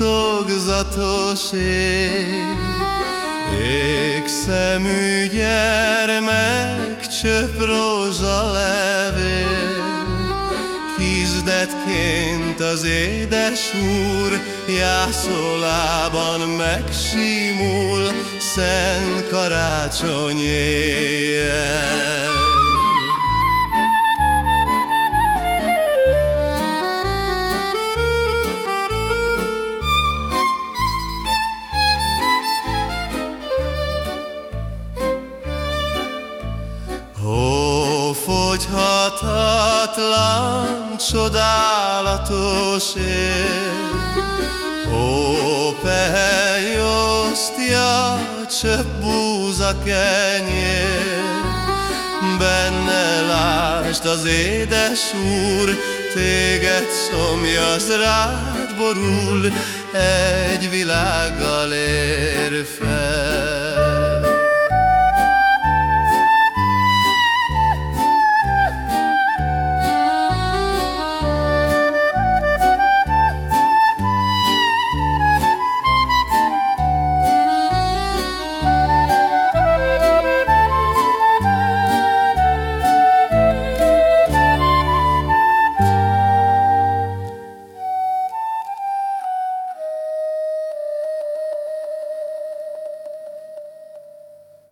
titokzatos ég. Égszemű gyermek, csöp levél, Kizdetként az édes úr Jászolában megsimul Szent karácsony éjjel. Fogyhatatlan, csodálatos él. Ó, pehelyosztja, csöpp búza kenyér, Benne lásd az édes úr, Téged szomjas rád borul, Egy világgal ér fel.